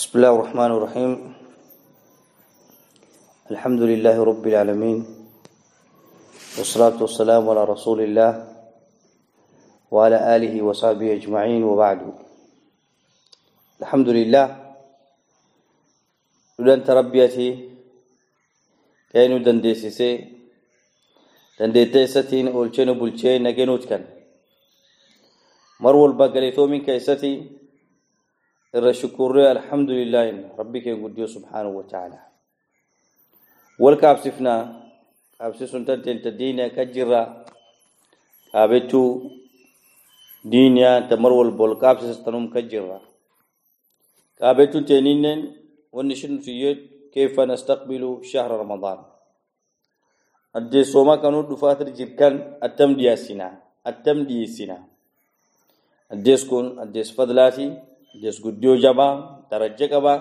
بسم الله الرحمن الرحيم. الحمد لله رب العالمين. والصلاة والسلام على رسول الله وعلى آله وصحبه أجمعين وبعد. الحمد لله لن تربيتي كأنه دندسيسي دندتيستين أولشين بولشين نجنوت كان مرول البقليتو من كيستي irra shukurree alhamdulillahi rabbi kee guddiyo subhaanahu wa ta'ala wal kaabsifna kaabsisuun tanteenta diiniya ka jirra qaabechuu diiniya tamar walba wal kaabsistanum ka jirra qaabechuun teeninnen wanni ishin nutiyyee keefa nastaqbilu shahra ramadaan addeessooma kanuu dhufaatir jirkan attam dhiyaasina dhiyeessina guddiyoo jabaa darajja qabaa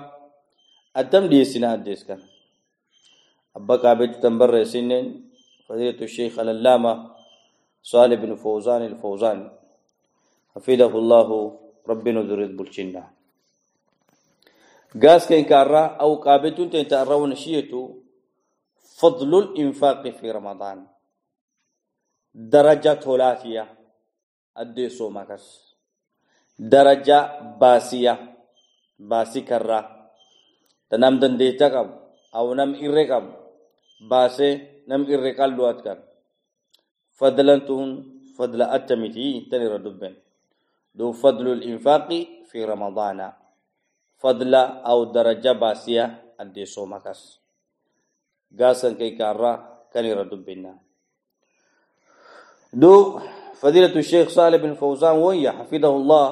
addam dhiyeessinaa addees kana abba qaabeetu tan barreessinneen fadiilatu sheekh alallaama صالح بن فوزان الفوزان حفظه الله ربنا ذريت بلشنا قاس كين كارا أو قابتون تنتأرى ونشيتو فضل الإنفاق في رمضان درجة ثلاثية أدي سومكس baasii karraa ta nam dandeetta qabu aw nam irre qabu baasee nam irre qalluwat kan fadlan tun fadla attamiti tan irra dubben dub fadlu linfaaqi fi ramadaana fadla aw daraja baasiya addeessooma kas gaasan kaykaarraa kan irra dubbenna dub فضيلة الشيخ صالح بن فوزان ويا حفظه الله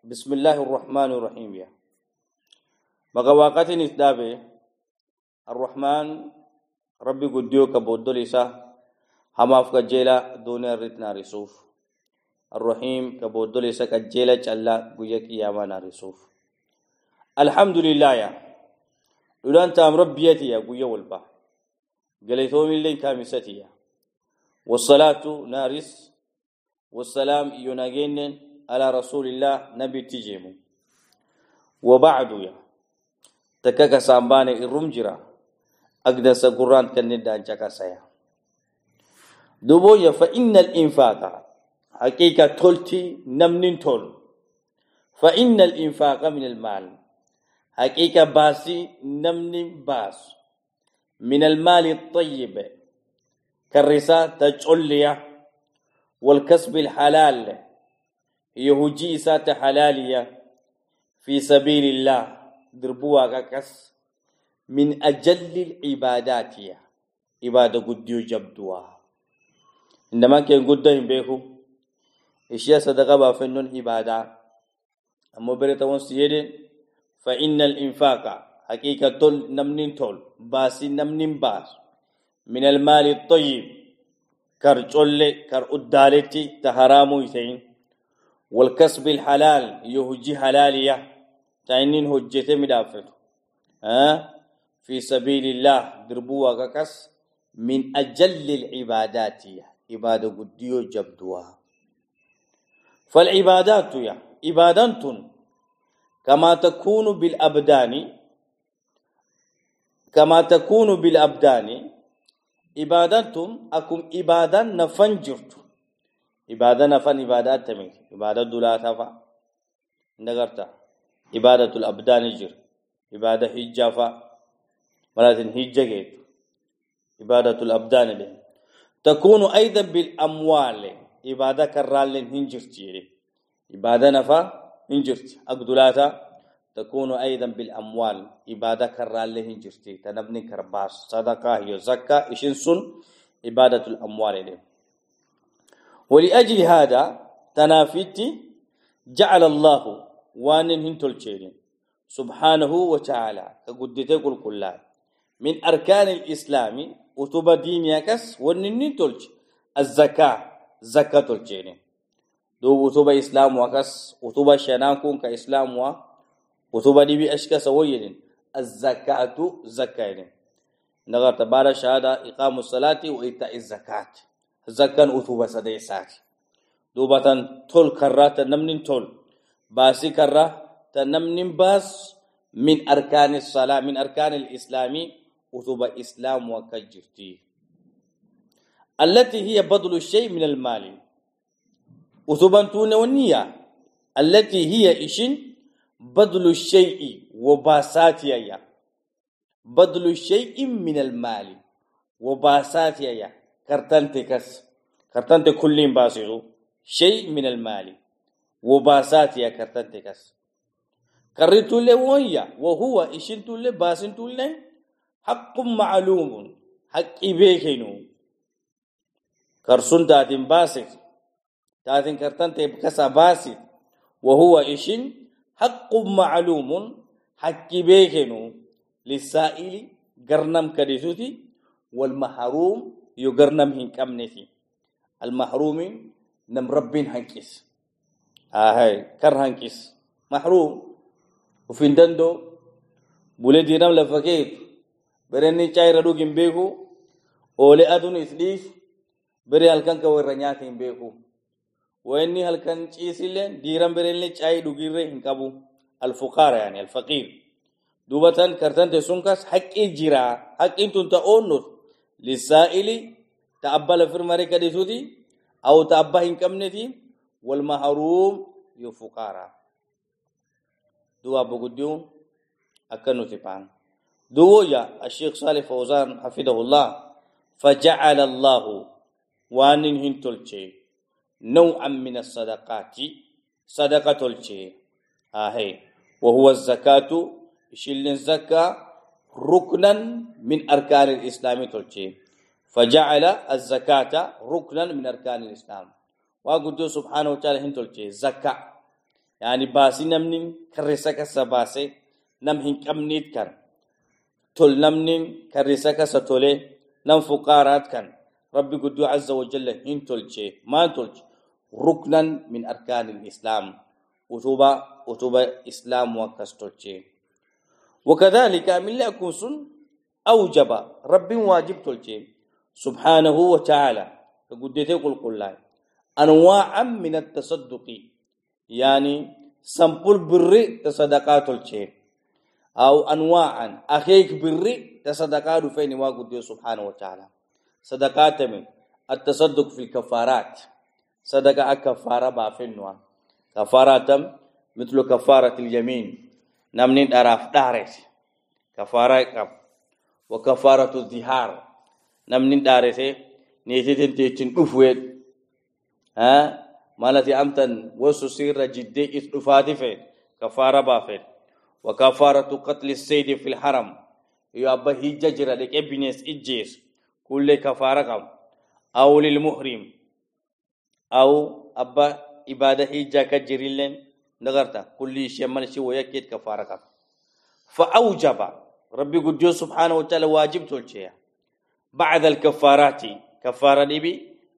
بسم الله الرحمن الرحيم يا مغواقات نسدابه الرحمن ربي قديو هما فكجيلا دون الرتنا رسوف الرحيم كبودو لسا كجيلا چلا قوية قياما رسوف الحمد لله يا لولان تام ربيتي يا قوية والبا قليتهم اللي كامستي يا والصلاة نارس والسلام يناجين على رسول الله نبي تجيمو. وبعد يا تكاكا سامباني الرمجرا أقدس سقران كندا جاكا سيا دوبويا فإن الإنفاق حقيقة تولتي نمنين تول. فإن الإنفاق من المال حقيقة باسي نمنين باس. من المال الطيب كالرسا تجوليا والكسب الحلال. يهجي سات حلالية في سبيل الله دربوا كس من أجل العبادات عبادة قديو جبدوا. عندما كان إشياء صدقة بافنون عبادة. أما بريتون سيدين فإن الإنفاق حقيقة تول نمنين تول باسي نمنين باس. من المال الطيب كر جولي كر أدالتي تهرامو يتين والكسب الحلال يهجي حلالية. تعينين هجته مدافت ها؟ في سبيل الله دربوا ككس من أجل العبادات عبادة قديو جبدوها. فالعبادات يا. عبادات كما تكون بالأبدان كما تكون بالأبدان ibaadantum akum ibaadan nafan dulaataa fa nagarta ibaadatul abdaani jir ibaada hijjaa fa malatin hijja geetu ibaadatul abdaani le takunu aidan bil amwaale ibaada karraalleen hin jirti jedhe ibaada nafa hin jirti ak dulaataa تكون أيضا بالأموال إبادة كرالة هنجرتي تنبني كرباس صدقة هي زكاة إشنسون إبادة الأموال إليه ولأجل هذا تنافيتي جعل الله وان هنتل سبحانه وتعالى كقدتي كل من أركان الإسلام وتب دين يكس ونن تلج الزكاة زكاة تلجين دو وتب إسلام وكس وتب شناكون كإسلام وكس وتوبا دي بي أشكا سويين الزكاة زكاة نغر تبارا شهادة إقام الصلاة وإيتاء الزكاة. زكاة وتوبا سديسات دوبا تول كرات نمنين تول. باسي كرة تنمنين باس من أركان الصلاة من أركان الإسلام وثب إسلام وكجرتي. التي هي بذل الشيء من المال. وثبنتون والنية التي هي إشن بذل الشيء وباساتيا بذل الشيء من المال وباساتيا كرتنتكس كرتنت كلين باسيرو شيء من المال وباساتيا كرتنتكس كرتول ويا وهو إشن تول باسن تول حق معلوم حق بيكينو كرسون تاتين باسك تاتين كرتن تبكسا باسك وهو إشن حق معلوم حق بيكينو للسائل قرنم كديسوتي والمحروم يقرنم هنكمنتي المحروم نم ربين هنكيس آه هاي كر هنكيس محروم وفين دندو بولي دينام لفكيت برني چايرا دوغين بيكو أولي أدون إسليف بري halkan ka warra nyaata hin beeku wayanni halkan ciisilleen diiran birellee caayii dhugirre hin qabu alfuqaara yani alfaqiir dubatan kartante sun kas للسائل تأبل في المريكة لسودي أو تأبهن كمنتي والمحروم يفقارا. ابو بقديون أكنو تبعان دوا يا الشيخ صالح فوزان حفظه الله فجعل الله وانهن تلچه نوعا من الصدقات صدقة تلچه آهي وهو الزكاة شل الزكاة ركنا من أركان الإسلام تولشي فجعل الزكاة ركنا من أركان الإسلام. وقلت سبحانه وتعالى هنتولشي زكاة. يعني باسي نمنين كرسك سباسي نمهن كمنيت كان تول نمنين كرسك ستولي نم فقارات كان ربي قد عز وجل إن تلجي ما تلجي ركنا من أركان الإسلام. وتوبة وتوبة إسلام وكستلجي وكذلك من لأكون سن أوجب. ربي واجب تلجي. سبحانه وتعالى. قد يقول قل أنواعا من التصدق. يعني سمبل بري تصدقات تلجي. أو أنواعا. أخيك بري تصدقات فين واقود سبحانه وتعالى. صدقات من التصدق في الكفارات. صدقة كفارة بافنوا. كفارة مثل كفارة اليمين. نمنين أراف دارس كفارة كم؟ وكفارة الظهار نمنين دارس نيتين تيتين أفويد ها؟ مالتي أمتن وسو سير جدي إسفاتي فين كفارة بافن وكفارة قتل السيد في الحرم. يا أبا هيججر لك ابنس إجيس. كل كفارة قم أو للمحرم. أو أبا إبادة حجة كجريلين نغرتا. كل شيء من شيء ويكيد كفارة قم فأوجب. ربي قد سبحانه وتعالى واجب تلشيا بعد الكفارات. كفارة نبي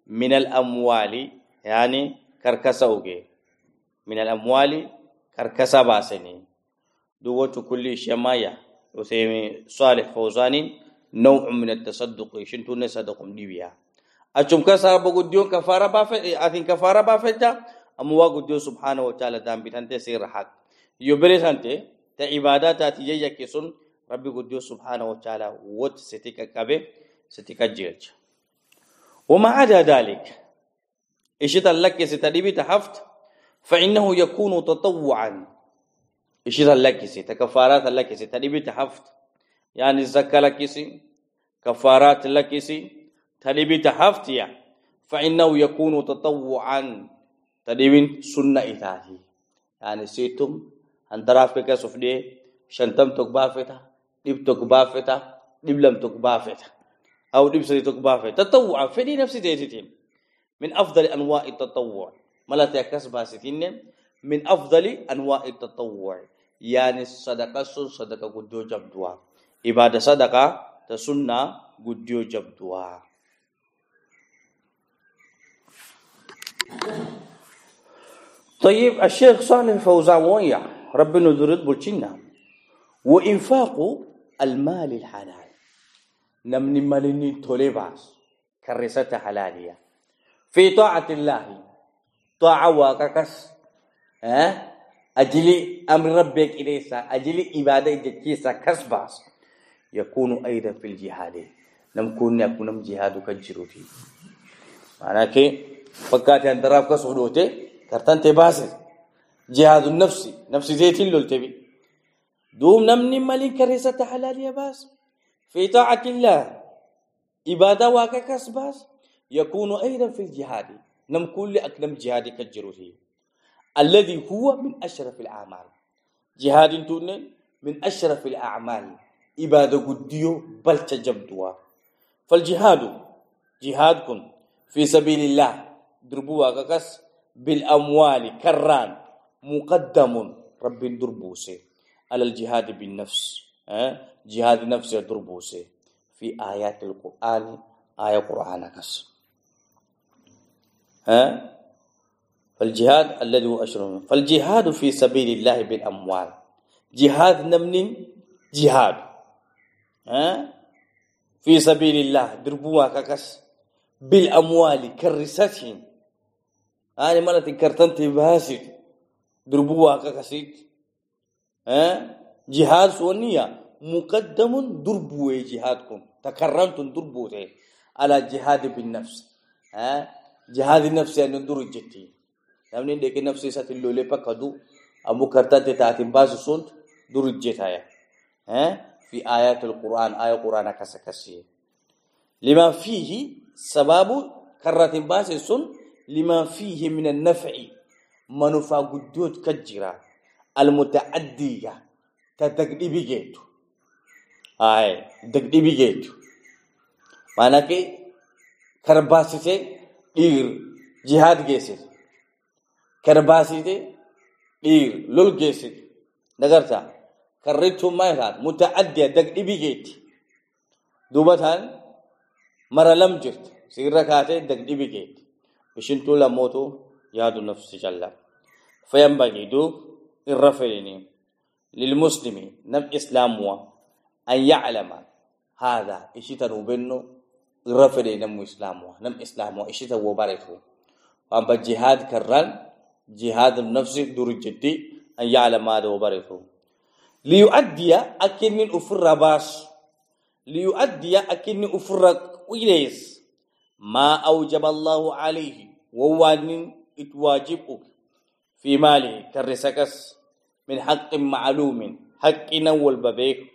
من الأموال. يعني كركسوغي من الأموال كركسا باسني. دوة كل شمايا وسيمي صالح فوزانين نوع من التصدق. شنتو نصدقم ديبيا أشوم كسر بقديون كفارة بافت أثين كفارة بافتا أموا قديو سبحانه وتعالى دام بيتانت سير حق. يبرز أنت تعبادات تيجي كسون ربي قديو سبحانه وتعالى وت ستيك كبه ستيك جيرج. وما عدا ذلك إيش تلك ستدبي تحفت فإنه يكون تطوعا. إيش تلك ستكفارات لك ستدبي تحفت. يعني الزكاة لكسي كفارات لكسي تدبي تحفتيا فإنه يكون تطوعا. تدبين سنة إتاهي يعني سيتم هندراف كيكا سفدي شنتم تكبافتا دب تكبافتا دب لم تكبافتا أو دب سري تكبافتا تطوعا فدي نفسي تيتين من أفضل أنواع التطوع ملا تكسبها ستين من أفضل أنواع التطوع يعني الصدقة صدقة قدو جبدوا ibadah sadaqah ta sunna guddiyo jabduwa طيب الشيخ صالح فوزان ويا ربنا ذرد بولشنا وإنفاق المال الحلال. نمني مالني توليباس كرسة حلالية. في طاعة الله. طاعة واككس ها؟ أجل أمر ربك إليسا أجل إبادة جكيسا كسباس يكون أيضا في الجهاد. نمكن يكون جهاد كجروتي معناه كي فكات أن تراف كسودوتي كرتان تباسل جهاد النفس نفس زيتين لولتبي دوم نمني ملك كريسة حلال يا باس في طاعة الله إبادة واقع كسباس يكون أيضا في الجهاد نم كل أكلم جهاد كجروتي الذي هو من أشرف الأعمال جهاد تونن من أشرف الأعمال إبادة قديو بل تجبدوا فالجهاد جهادكم في سبيل الله دربوا ككس بالأموال كران مقدم. رب دربوسي على الجهاد بالنفس. جهاد نفس دربوسي في آيات القرآن آية قرآن كس. ها؟ فالجهاد الذي هو أشرف فالجهاد في سبيل الله بالأموال. جهاد نمن جهاد. ها؟ في سبيل الله دربوا ككس. بالأموال كرستهم أنا مرة كرتنت باسد دربوا ككسيت ها جهاد سونية مقدم دربوا جهادكم تكرمتم دربوا على جهاد بالنفس ها جهاد النفس أن يعني درجتي namni dheke nafsi isaatti lolee bakka du ammoo kartaatti taatiin baasu sun dur hojjetaya fi القرآن آية قرآن كسا كسي لما فيه سباب كرة باس سن لما فيه من النفع منفع قدود كجرا المتعدية تدقدي جيتو آي دقدي جيتو معنى كي كرباسي سي إير جهاد جيسي كرباسيتي دير لول جيسيت. نغرتا كريتو ما يهات متعدية دق دبيجيت دوبتان مرة لم جرت سيرة كاتي دق دبيجيت بشنتو لموتو يادو نفسي جلا فينبغي دوب الرفلين للمسلمين نم إسلام أن يعلم هذا إشي تنوبنو الرفلين نم إسلام نم إسلام إشي تنوبارفو وأما جهاد كران جهاد النفس دور جدي أن يعلم ماذا وبرثه ليؤدي أكن أفر باش ليؤدي أكن أفر ويليس ما أوجب الله عليه ووان اتواجب في ماله كالرسكس من حق معلوم حق نول ببيك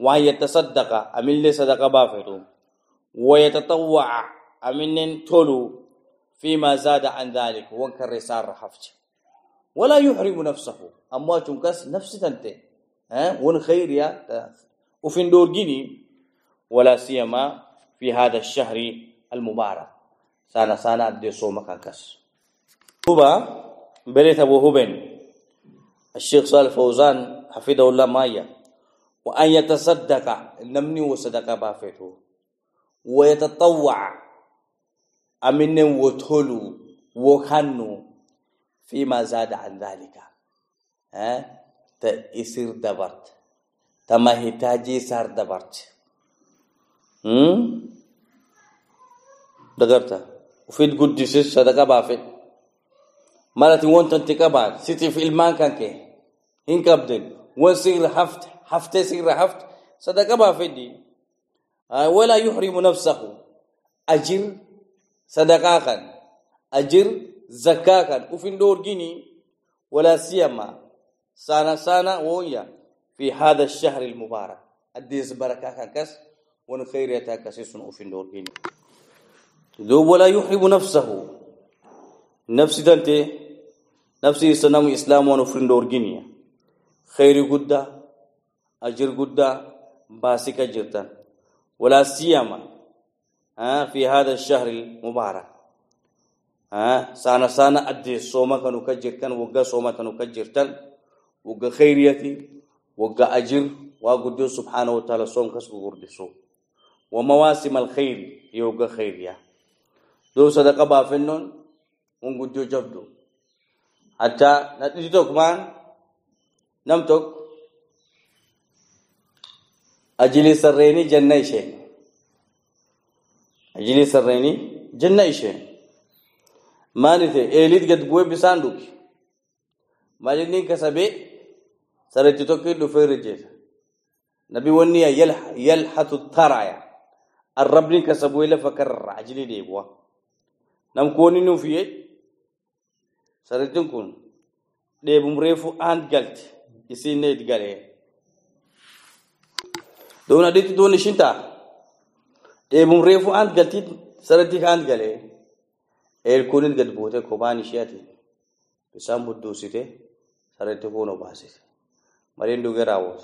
وهي تصدق أمن صدق بافته ويتطوع أمن تولو فيما زاد عن ذلك وانكر رسال رحفت. ولا يحرم نفسه أموات كس نفس تنتي ها؟ ون خير يا وفين دور جيني ولا سيما في هذا الشهر المبارك. سانا سانا دي صوم كس هو بريت أبو هبن الشيخ صالح فوزان حفظه الله مايا. وأن يتصدق نمني وصدق بافته ويتطوع. aminen wotolu wokannu فيما زاد عن ذلك. ها؟ تأسير دبرت. تما هتاجي سار دبرت. دغرتا. وفيد قدس صدقه بافت مرات وانت انت كبار سيتي في المان كان كي. كبدن وسير حفت. حفت سير حفت. صدقة بافت دي ولا يحرم نفسه. أجر صدقاكا أجر زكاكا وفين دور جيني. ولا سيما. سانا سانا ويا. في هذا الشهر المبارك. أديس بركاكا كس ون خيريتا كسيسن وفين دور جيني. ذوب ولا يحب نفسه. نفسي دنتي نفسي سنم إسلام ونفرين دور جيني خير قدى أجر قدى باسك جرتا ولا سيما ها في هذا الشهر المبارك. ها سانا سانا أدي صوما كانوا كجر كان وقا صوما كانوا كجر تل وقا خيريتي وقا أجر وقد سبحانه وتعالى صوم كسب ورد صوم. ومواسم Duub sadaqa baafannoon kun guddoo jabdu. Hatta nadhii tokko maan nam tokko ajiilii sarreenii janna isheen. Ajiilii sarreenii janna isheen. Maalif eelit gad bu'ee bisaan dhugi. Maalinni kasabee sarreetti tokko dhufee irra jeeta. Nabi wanni yalhatu taraya. Arrabni kasabuu lafa karraa ajiilii deebi'a. nam koni nun fiye saritin kun. Ɗebum refu an galti isined gale. Dona ɗiti doni shinta. Ɗebum refu an galti sarati an gale. El konin gad bote ko bani shiati. Bisan buddusite sarati kono basite marin dugera wot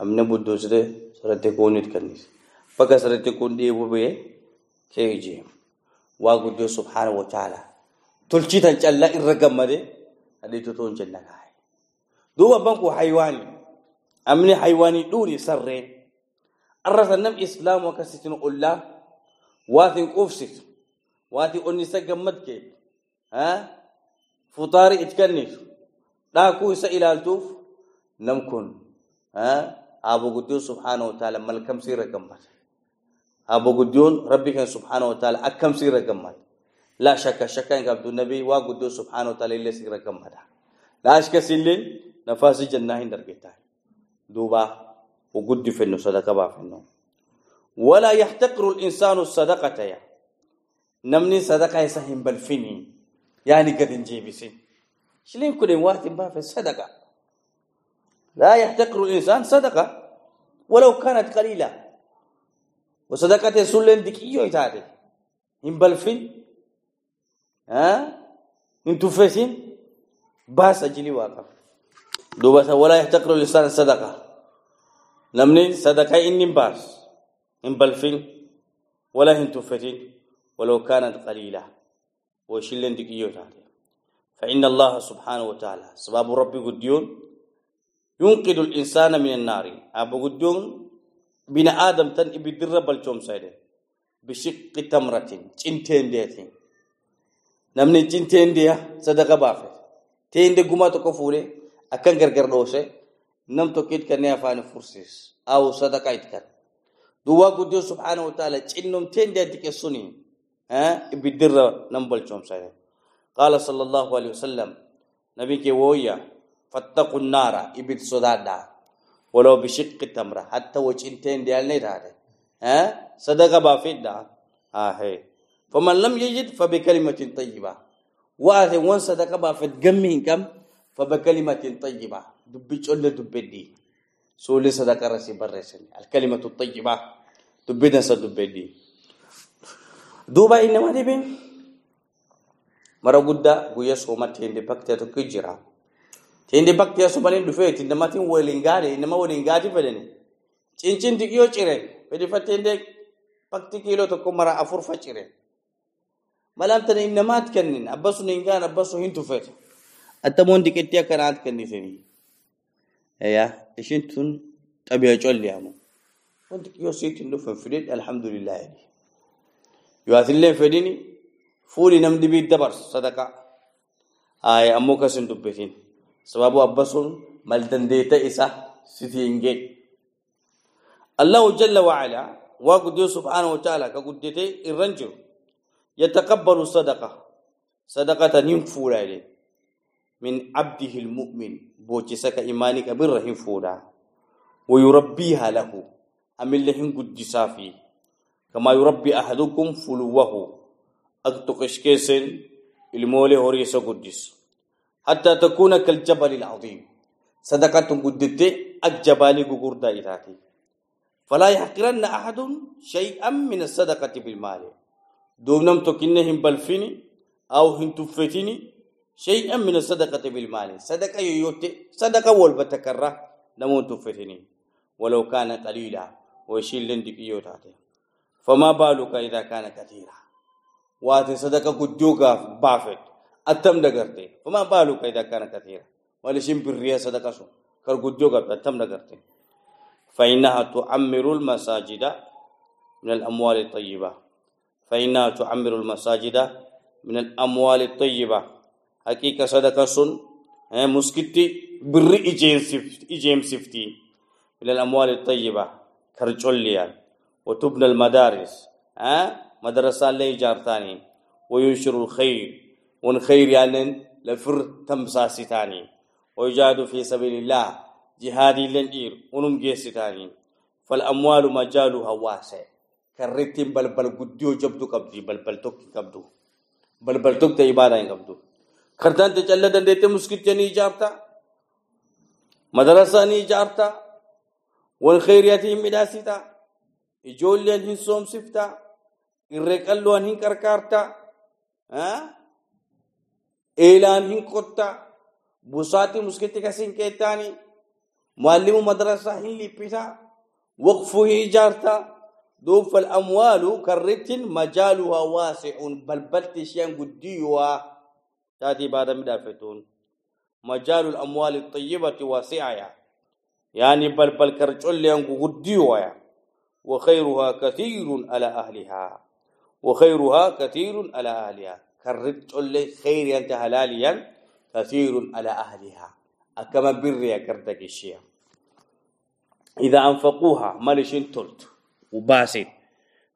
amne buddusite sarati konit kanis paka sarati kun ɗebu be keje ijeema waa guddoo subhaana wa ta'ala tolchitan callaa irra gammade hadhiitu toon jenna kaaye duuba abbaan kun haywaanii amni haywaanii dhuuni sarreen arra sannam islaamu akkasitin ollaa waatin qufsitu waati onni isa gammad kee fuxaari it kennitu dhaakuu isa aabo guddoon rabbi kan subhaana wa ta'ala akkamsiirra gammada لا شك شك إن عبد النبي واجد سبحانه وتعالى سيرة كم هذا لا أشك سيلين نفاس جنة هندر كتاه دوبا وجود في النو صدقة بافنو ولا يحتقر الإنسان الصدقة يا. نمني صدقة يسهم بالفيني يعني قد نجيبسين شلين كل واحد ما في الصدقة لا يحتقر الإنسان صدقة. ولو كانت قليلة. وصدقة سلين دكيو يتعدي هم بالفين ها؟ انتو فاسين باس أجلي واقف. دوبا ولا يحتقر الإنسان صدقة. نمني صدقة ان باس إن بلفين ولا انتو فاسين ولو كانت قليلة. وشلن دقيو تاتي فإن الله سبحانه وتعالى سبب ربي قديون ينقذ الإنسان من النار. أبو قديون بنا آدم تن إبدر رب الجوم سايدة بشق تمرتين جنتين دي تين نمني جنتين دي صدقة بافة. تين دي قمات كفولة أكن غرغر دوسة نم توكيد كنيا فان فرسيس. أو صدقة إتكار دوا قد سبحانه وتعالى جنم تين دي تكي سني ها؟ إبدر رب الجوم سايدة قال صلى الله عليه وسلم نبي كي وويا فاتقوا النار إبد صدادا wa cin teendiya ne dade ha sadaka baafe da ha he فمن لم يجد فبكلمة طيبة. وهذا وان صدقة بافت جمين كم؟ فبكلمة طيبة. دبيش ولا دبدي سولي صدقة رسي برسني. الكلمة الطيبة. دبنا سدبدي دوبا إنما دبين مرة قدا قويا سوما تيندي tinde baktiya subaniin dhufee tinde matiin waliin gaadhe nama waliin gaati fedhani cincin diqiyoo cire fedhi fatteendee bakti kiiloo tokko mara afur fa cire malaan tana innamaat kennin abba sun hin gaan abba sun hin tufetu attamoon diqetti akkanaat kennifanii yaa ishiin tun xabiya colliyaamu wanti diqiyoo siitiin dhufan fidhedhe alhamdulillahi. Yoo asillee fedhini fuuli namni bii dabarsu sadaqaa ammoo kas hin dubbitin sababu abbasun mal dandeta isa siti inge. Allah jalla wa ala wa gudu subhanahu wa ta'ala ka guddete irranjiru يتقبل الصدقة صدقة ننفورا من عبده المؤمن بوجسك إيمانك بالرحيم فورا ويربيها له أمن لهم قد صافي كما يربي أحدكم فلوه أكتقش كيسن المولي هوريس قدس حتى تكون كالجبل العظيم. صدقة قدت الجبال قردا إذاتي فلا يحقرن أحد شيئا من الصدقة بالمال. دوم نم تكنه هم بالفيني أو هم تفتيني شيئا من الصدقة بالمال. صدقة يوتي صدقة والبتكرة نمو تفتيني. ولو كان قليلا ويشيل لندك يوتاتي. فما بالك إذا كان كثيرا؟ واتي صدقة قدوغا بافت. أتم دقرتي. فما بالك إذا كان كثيرا. ولشم بالريا صدقة سو كر قدوغا أتم دقرتي. فإنها تعمر المساجد من الأموال الطيبة. فإنها تعمر المساجد من الأموال الطيبة. حقيقة صدقة سن مسكتي بر إجيم سفتي من الأموال الطيبة. كرجوليا وتبنى المدارس. ها؟ مدرسة اللي جارتاني. وينشر الخير. ون خير يعني لفر تمساسي تاني ويجاهدوا في سبيل الله جهادي لندير ونم جيستاني فالأموال مجالها واسع كرتين بل بل قديو جبدو قبدي بل بل توك قبدو بل بل توك تيبادا قبدو كرتان تجلى دندت مسكت جني جارتا مدرسة ني جارتا والخيريات مداسيتا ijoolleen hin soomsifta irree qalloon hin qarqaarta eelaan qotta busaati muskitti kasin keettaani muallimu madrasaa hin lippita waqfuu hin ijaarta دوب فالأموال كرت مجالها واسع بل بل تشيان تاتي بعد مدافتون مجال الأموال الطيبة واسعة يعني بل بل كرجل ينقو قديوا وخيرها كثير على أهلها وخيرها كثير على أهلها كرجل خير أنت هلاليا كثير على أهلها. أكما بريا كردك الشيء إذا أنفقوها مالشين تلت؟ وباسد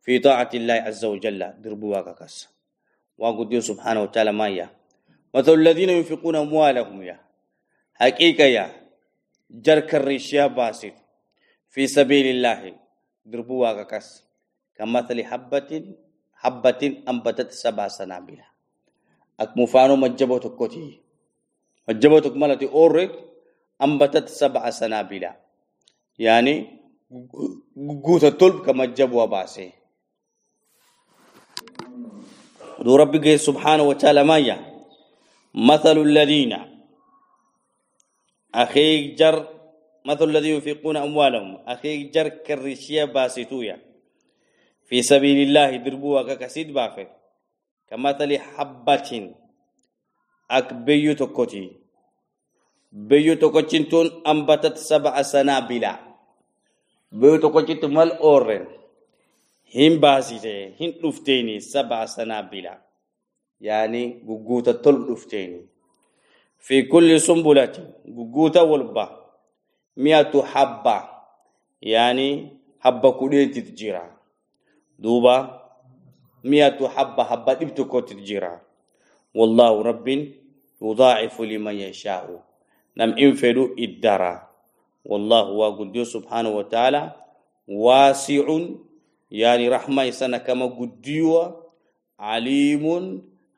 في طاعة الله عز وجل دربوا كاكس وقد سبحانه وتعالى ما يا؟ مثل الذين ينفقون أموالهم يا. حقيقة يا جرك الرشيا باسد في سبيل الله دربوا كاكس كمثل حبة حبة أنبتت سبع سنابل أكمفانو مجبو تكوتي مجبو تكملتي أورد أنبتت سبع سنابل يعني tolb kama jabwa baase. دو ربي سبحانه وتعالى مايا مثل الذين أخي جر مثل الذين ينفقون أموالهم أخي جر كرشيا باسيتويا في سبيل الله دربوا كسيد بافر kamathali habbatin ak beyyu tokkoti beyyu tokkochin tun ambatat sab'a sanabila beyyu tokkochitu mal orren hin baasite hin dhufteeni sab'a sanabila yaani gugguuta tol dhufteeni fi kulli sumbulati gugguuta walba mi'atu habba yaani habba kudheetit jira duuba مئة حبة حبة تبتكو تتجيرا والله رب يضاعف لمن يشاء. نم إنفلو الدرا والله وقد سبحانه وتعالى واسع يعني رحمة سنة كما قديوا عليم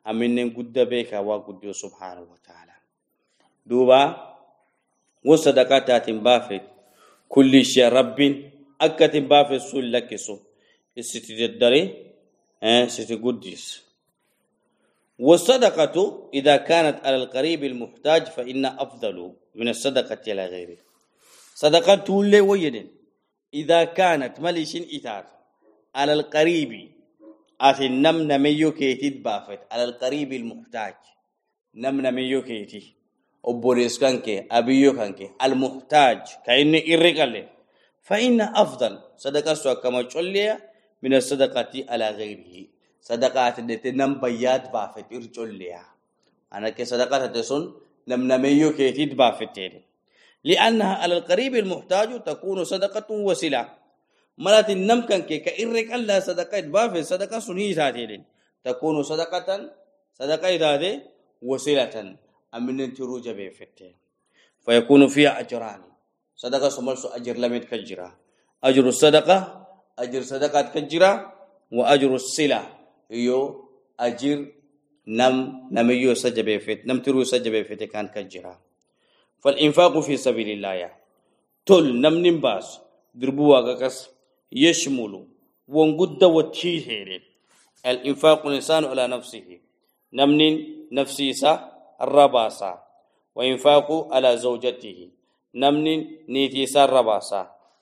أمين قد بك وقد سبحانه وتعالى. دوبا وصدقات بافت. كل شيء رب أكت بافت سول لك سو. استتدري ستقدس والصدقة إذا كانت على القريب المحتاج فإن أفضل من الصدقة على غيره. صدقة تولي ويدن إذا كانت مليشين إتار على القريب أتي نم نميو كيتي بافت على القريب المحتاج. نم نميو كيتي أبوليس كانك أبيو كانك المحتاج كأني إرقال فإن أفضل صدقة سوى كما تشولي من الصدقة على غيره. صدقة التي نم بيات بافت إرجوليها أنا كصدقة تسون نم نميو كيتي بافتين. لأنها على القريب المحتاج تكون صدقة وسلة ملات النم كان كي كإرك الله صدقة بافي صدقة سنهي ذاتي تكون صدقة صدقة ذاتي وسيلة. أمن تروج بفتة فيكون فيها أجران. صدقة سمال أجر لم كجرا. أجر الصدقة أجر صدقة كجرا وأجر السلة يو أجر نم نميو سجبه فت نم ترو سجبه فت كان كجرا فالإنفاق في سبيل الله. يا تل نم باس دربوا غكس يشمل ونقد وتشيه الإنفاق الإنسان على نفسه. نمن نفسي سا الرباسا وإنفاق على زوجته. نمن نيتي سا الرباسا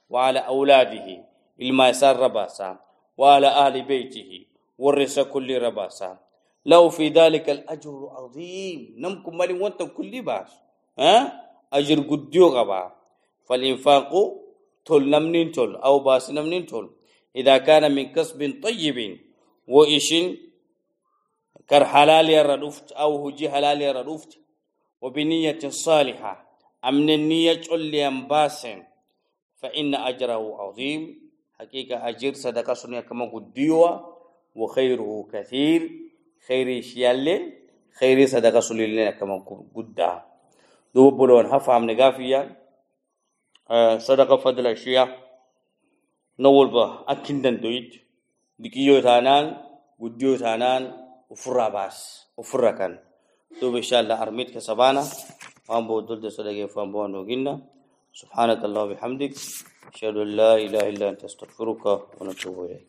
وعلى أولاده. إلما سا الرباسا وعلى أهل بيته ورث كل رباسا. لو في ذلك الأجر العظيم نمكم مالي وأنتم كل باس ها؟ أجر قديو غبا. فالإنفاق تول نمنين تول أو باس نمنين تول. إذا كان من كسب طيب كر حلال يردفت أو هجي حلال يردفت وبنية صالحة أمن النية اللي ينباسن فإن أجره عظيم. سنية كما قديوة وخيره كثير خير شيال خير صدقة سنية كما قدها. دوب بلون هفهم نقافيا آه صدقة فضل الشيعة نول به أكين دندويت بكيو تانان وديو تانان وفرا باس وفرا كان. دوب إن شاء الله أرميت كسبانا وان بو دول صدقة فان بو نوغينا سبحانك الله وبحمدك أشهد أن لا إله إلا أنت أستغفرك ونتوب إليك.